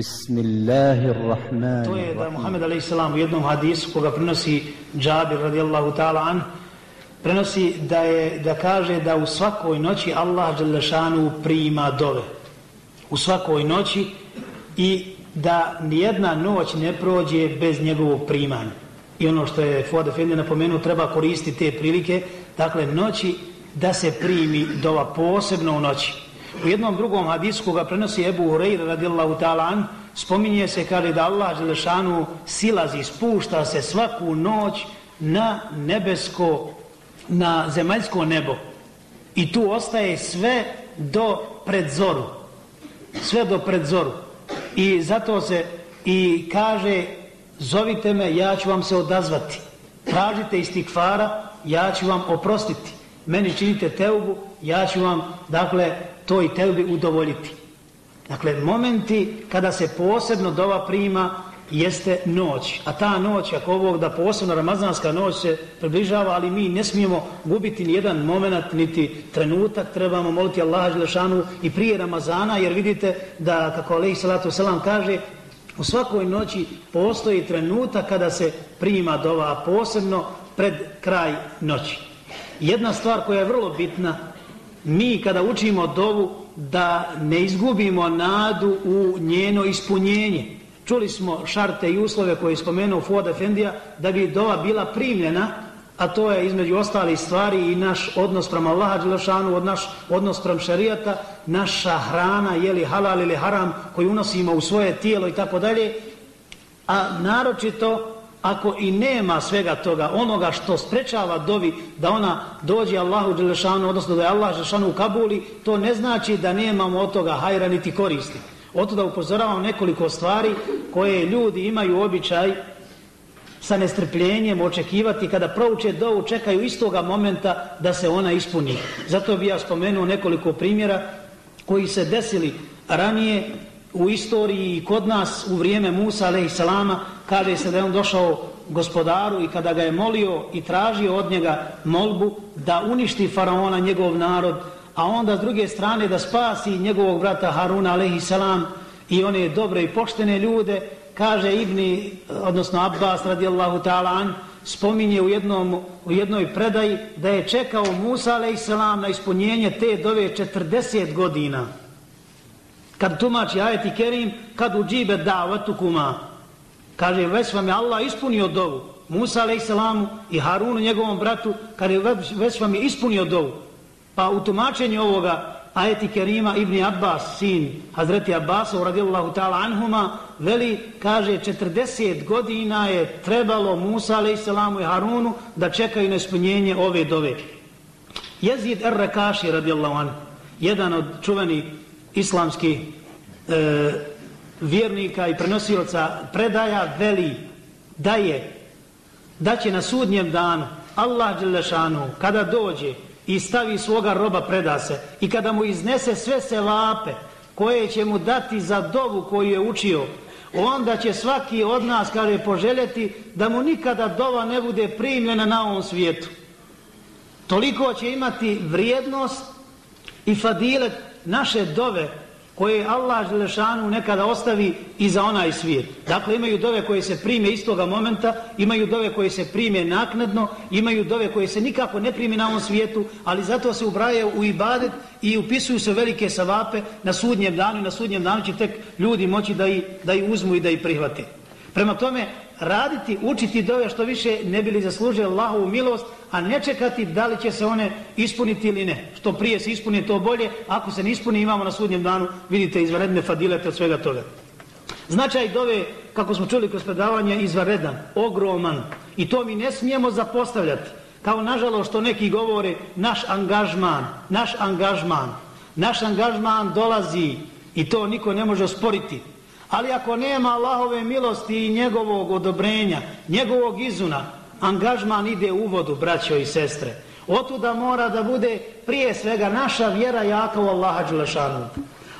Bismillahirrahmanirrahim. To je da Muhammed a.s. u jednom hadisu koga prenosi Džabir radijallahu ta'ala an, prenosi da, je, da kaže da u svakoj noći Allah Đelešanu prima dove. U svakoj noći i da nijedna noć ne prođe bez njegovog primanja. I ono što je Fuad Efendi napomenuo, treba koristiti te prilike, dakle noći da se primi dova posebno u noći. U jednom drugom hadisu koga prenosi Ebu Hureyre radijallahu ta'ala an, spominje se kada da Allah Želešanu silazi, spušta se svaku noć na nebesko, na zemaljsko nebo. I tu ostaje sve do predzoru. Sve do predzoru. I zato se i kaže zovite me, ja ću vam se odazvati. Tražite istikvara, ja ću vam oprostiti. Meni činite teubu, ja ću vam, dakle, to i teubi udovoljiti. Dakle, momenti kada se posebno dova prima jeste noć. A ta noć, ako ovog da posebno ramazanska noć se približava, ali mi ne smijemo gubiti ni jedan moment, niti trenutak, trebamo moliti Allaha Želešanu i prije Ramazana, jer vidite da, kako Alehi Salatu Selam kaže, u svakoj noći postoji trenutak kada se prima dova, a posebno pred kraj noći. Jedna stvar koja je vrlo bitna, mi kada učimo dovu da ne izgubimo nadu u njeno ispunjenje. Čuli smo šarte i uslove koje je spomenuo Fuad Efendija da bi dova bila primljena, a to je između ostalih stvari i naš odnos prema Allaha Đelešanu, od naš odnos prema šarijata, naša hrana, je li halal ili haram koji unosimo u svoje tijelo i tako dalje, a naročito ako i nema svega toga, onoga što sprečava dovi da ona dođe Allahu Đelešanu, odnosno da je Allah Đelešanu u Kabuli, to ne znači da nemamo od toga hajra niti koristi. Oto da upozoravam nekoliko stvari koje ljudi imaju običaj sa nestrpljenjem očekivati kada prouče dovu, čekaju istoga momenta da se ona ispuni. Zato bi ja spomenuo nekoliko primjera koji se desili ranije u istoriji i kod nas u vrijeme Musa a.s. kada je se da je on došao gospodaru i kada ga je molio i tražio od njega molbu da uništi faraona njegov narod, a onda s druge strane da spasi njegovog brata Haruna a.s. i one dobre i poštene ljude, kaže Ibni, odnosno Abbas radijallahu ta'ala an, spominje u, jednom, u jednoj predaji da je čekao Musa a.s. na ispunjenje te dove 40 godina kad tumači ajeti kerim, kad uđibe davatu kuma. Kaže, već vam je Allah ispunio dovu. Musa a.s. i Harunu, njegovom bratu, kad je već vam je ispunio dovu. Pa u tumačenju ovoga ajeti kerima Ibni Abbas, sin Hazreti Abbasa, radijallahu ta'ala anhuma, veli, kaže, 40 godina je trebalo Musa a.s. i Harunu da čekaju na ispunjenje ove dove. Jezid Ar-Rakaši, radijallahu anhu, jedan od čuvenih islamski e, vjernika i prenosioca predaja veli da je da će na sudnjem danu Allah Đelešanu kada dođe i stavi svoga roba preda se. I kada mu iznese sve se lape koje će mu dati za dovu koju je učio onda će svaki od nas kaže poželjeti da mu nikada dova ne bude primljena na ovom svijetu. Toliko će imati vrijednost i fadilet naše dove koje Allah Želešanu nekada ostavi i za onaj svijet. Dakle, imaju dove koje se prime istoga momenta, imaju dove koje se prime naknadno, imaju dove koje se nikako ne prime na ovom svijetu, ali zato se ubrajaju u ibadet i upisuju se velike savape na sudnjem danu i na sudnjem danu će tek ljudi moći da i, da i uzmu i da i prihvate. Prema tome, raditi, učiti dove što više ne bili zaslužili Allahovu milost, a ne čekati da li će se one ispuniti ili ne. Što prije se ispuni to bolje, ako se ne ispuni imamo na sudnjem danu, vidite izvaredne fadilete od svega toga. Značaj dove, kako smo čuli kroz predavanje, izvaredan, ogroman. I to mi ne smijemo zapostavljati. Kao nažalost što neki govore, naš angažman, naš angažman, naš angažman dolazi i to niko ne može osporiti. Ali ako nema Allahove milosti i njegovog odobrenja, njegovog izuna, angažman ide u vodu, braćo i sestre. Otuda mora da bude prije svega naša vjera jaka u Allaha Đulešanu.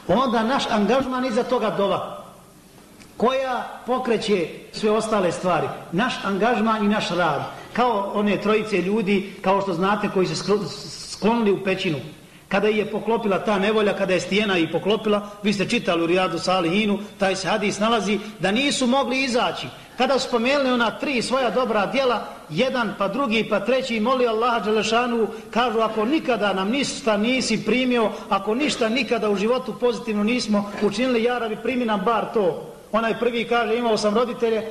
Onda naš angažman iza toga dova, koja pokreće sve ostale stvari. Naš angažman i naš rad. Kao one trojice ljudi, kao što znate, koji se sklonili u pećinu. kada je poklopila ta nevolja, kada je stijena i poklopila, vi ste čitali u Rijadu Salihinu, taj se hadis nalazi, da nisu mogli izaći. Kada spomenuli ona tri svoja dobra djela, jedan pa drugi pa treći, moli Allaha Đelešanu, kažu ako nikada nam ništa nisi primio, ako ništa nikada u životu pozitivno nismo učinili, ja rabi primi nam bar to. Onaj prvi kaže, imao sam roditelje,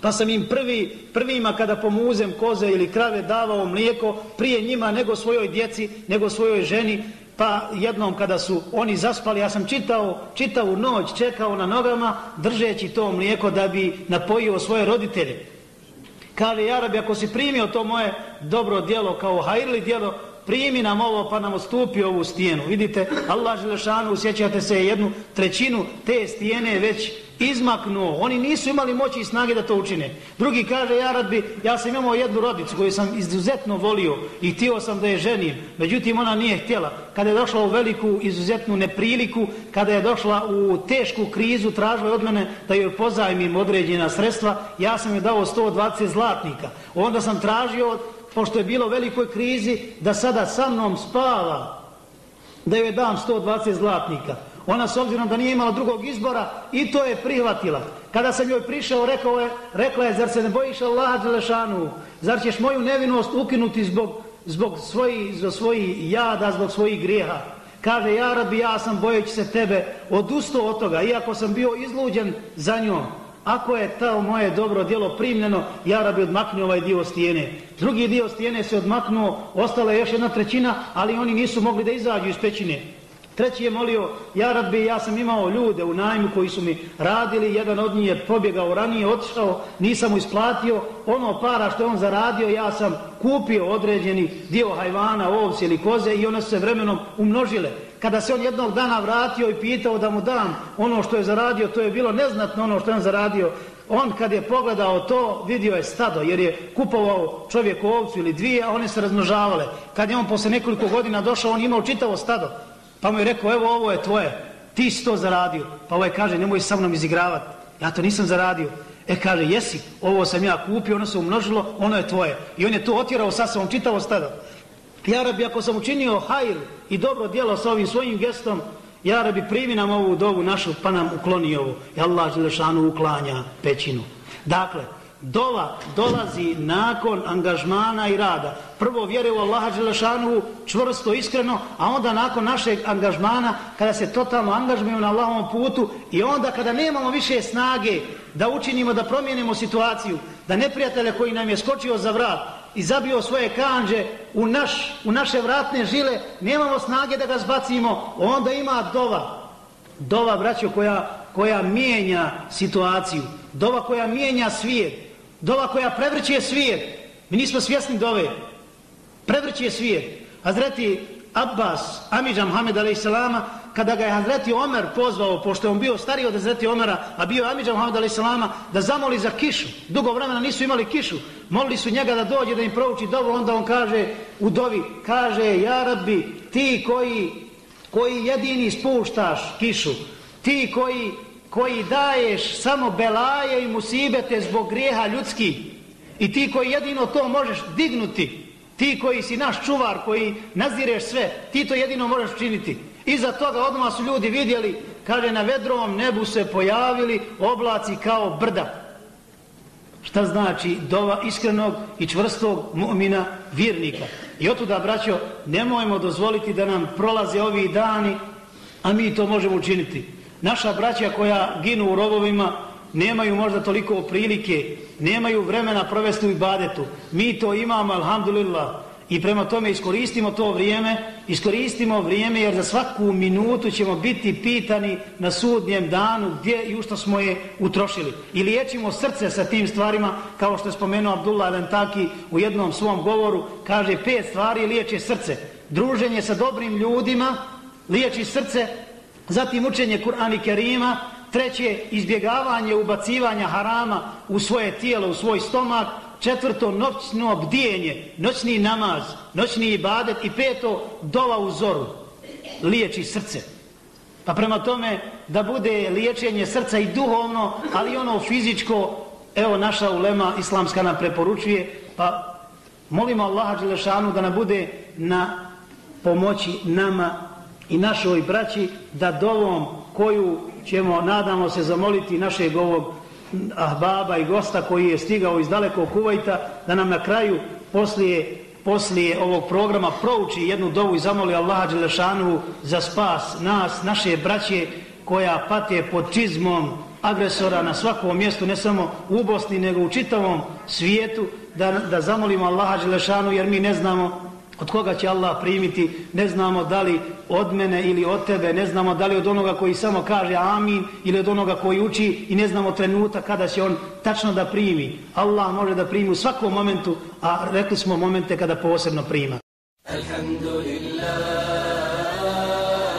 pa sam im prvi, prvima kada pomuzem koze ili krave davao mlijeko prije njima nego svojoj djeci, nego svojoj ženi, pa jednom kada su oni zaspali, ja sam čitao, čitao noć, čekao na nogama, držeći to mlijeko da bi napojio svoje roditelje. Kaže, Jarabi, ako si primio to moje dobro dijelo kao hajrli dijelo, primi nam ovo pa nam ostupi ovu stijenu. Vidite, Allah Želešanu, usjećate se jednu trećinu te stijene već izmaknuo. Oni nisu imali moći i snage da to učine. Drugi kaže, ja radbi, ja sam imao jednu rodicu koju sam izuzetno volio i htio sam da je ženim. Međutim, ona nije htjela. Kada je došla u veliku izuzetnu nepriliku, kada je došla u tešku krizu, tražila od mene da joj pozajmim određena sredstva, ja sam joj dao 120 zlatnika. Onda sam tražio, pošto je bilo velikoj krizi, da sada sa mnom spava, da joj dam 120 zlatnika. Ona s obzirom da nije imala drugog izbora i to je prihvatila. Kada sam joj prišao, rekao je, rekla je, zar se ne bojiš Allaha Đelešanu? Zar ćeš moju nevinost ukinuti zbog, zbog, svoji, zbog svoji jada, zbog svojih grijeha? Kaže, ja rabi, ja sam bojeći se tebe, odustao od toga, iako sam bio izluđen za njom. Ako je to moje dobro djelo primljeno, ja rabi odmaknuo ovaj dio stijene. Drugi dio stijene se odmaknuo, ostala je još jedna trećina, ali oni nisu mogli da izađu iz pećine. Treći je molio, ja rabbi, ja sam imao ljude u najmu koji su mi radili, jedan od njih je pobjegao ranije, otišao, nisam mu isplatio, ono para što on zaradio, ja sam kupio određeni dio hajvana, ovce ili koze i one su se vremenom umnožile. Kada se on jednog dana vratio i pitao da mu dam ono što je zaradio, to je bilo neznatno ono što je on zaradio, on kad je pogledao to, vidio je stado, jer je kupovao čovjek ovcu ili dvije, a one se razmnožavale. Kad je on posle nekoliko godina došao, on imao čitavo stado. Pa mu je rekao, evo ovo je tvoje, ti si to zaradio. Pa ovaj kaže, nemoj sa mnom izigravati, ja to nisam zaradio. E kaže, jesi, ovo sam ja kupio, ono se umnožilo, ono je tvoje. I on je to otjerao sa sobom, čitavo stada. Ja rabi, ako sam učinio hajr i dobro djelo sa ovim svojim gestom, ja rabi, primi nam ovu dovu našu, pa nam ukloni ovo. I Allah Želešanu uklanja pećinu. Dakle, Dova dolazi nakon angažmana i rada. Prvo vjere u Allaha Đelešanu čvrsto, iskreno, a onda nakon našeg angažmana, kada se totalno angažujemo na Allahovom putu i onda kada nemamo više snage da učinimo, da promijenimo situaciju, da neprijatelje koji nam je skočio za vrat i zabio svoje kanđe u, naš, u naše vratne žile, nemamo snage da ga zbacimo, onda ima dova. Dova, braćo, koja, koja mijenja situaciju. Dova koja mijenja svijet. Dova koja prevrće svijet. Mi nismo svjesni dove. Prevrće svijet. Hazreti Abbas, Amidža Muhammed a.s. kada ga je Hazreti Omer pozvao, pošto je on bio stariji od Hazreti Omera, a bio je Amidža Muhammed a.s. da zamoli za kišu. Dugo vremena nisu imali kišu. Molili su njega da dođe da im prouči dovu, onda on kaže u dovi, kaže, ja rabbi, ti koji, koji jedini spuštaš kišu, ti koji koji daješ samo belaje i musibete zbog grijeha ljudski i ti koji jedino to možeš dignuti, ti koji si naš čuvar, koji nazireš sve, ti to jedino možeš činiti. Iza toga odmah su ljudi vidjeli, kaže na vedrovom nebu se pojavili oblaci kao brda. Šta znači dova iskrenog i čvrstog mu'mina vjernika. I otuda, braćo, nemojmo dozvoliti da nam prolaze ovi dani, a mi to možemo učiniti. Naša braća koja ginu u rovovima nemaju možda toliko prilike, nemaju vremena provesti u ibadetu. Mi to imamo, alhamdulillah, i prema tome iskoristimo to vrijeme, iskoristimo vrijeme jer za svaku minutu ćemo biti pitani na sudnjem danu gdje i u što smo je utrošili. I liječimo srce sa tim stvarima, kao što je spomenuo Abdullah Lentaki u jednom svom govoru, kaže pet stvari liječe srce. Druženje sa dobrim ljudima liječi srce, zatim učenje Kur'ana i Kerima, treće izbjegavanje ubacivanja harama u svoje tijelo, u svoj stomak, četvrto noćno bdijenje, noćni namaz, noćni ibadet i peto dova u zoru, liječi srce. Pa prema tome da bude liječenje srca i duhovno, ali ono fizičko, evo naša ulema islamska nam preporučuje, pa molimo Allaha Đelešanu da nam bude na pomoći nama i našoj braći da dovom koju ćemo, nadamo se, zamoliti našeg ovog ahbaba i gosta koji je stigao iz dalekog Kuvajta, da nam na kraju poslije, poslije ovog programa prouči jednu dovu i zamoli Allaha Đelešanu za spas nas, naše braće koja pate pod čizmom agresora na svakom mjestu, ne samo u Bosni, nego u čitavom svijetu, da, da zamolimo Allaha Đelešanu jer mi ne znamo od koga će Allah primiti, ne znamo da li od mene ili od tebe, ne znamo da li od onoga koji samo kaže amin ili od onoga koji uči i ne znamo trenuta kada će on tačno da primi. Allah može da primi u svakom momentu, a rekli smo momente kada posebno prima. Alhamdulillah.